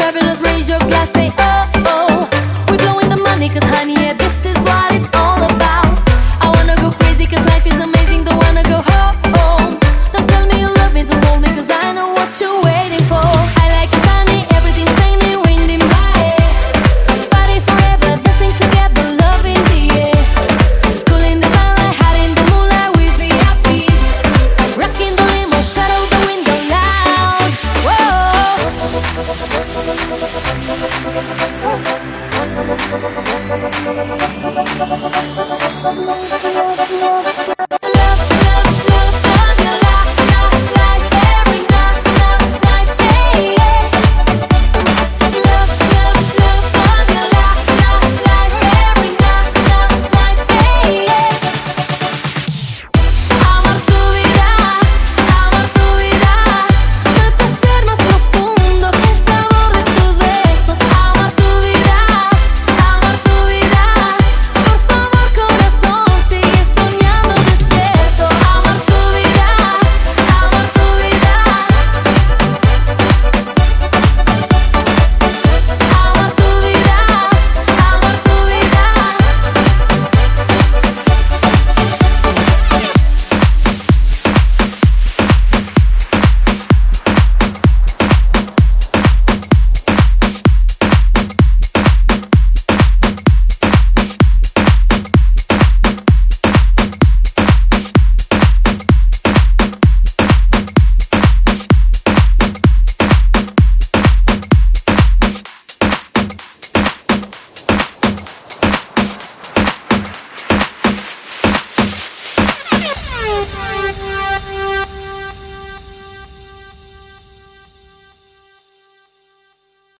fabulous, raise your glass, say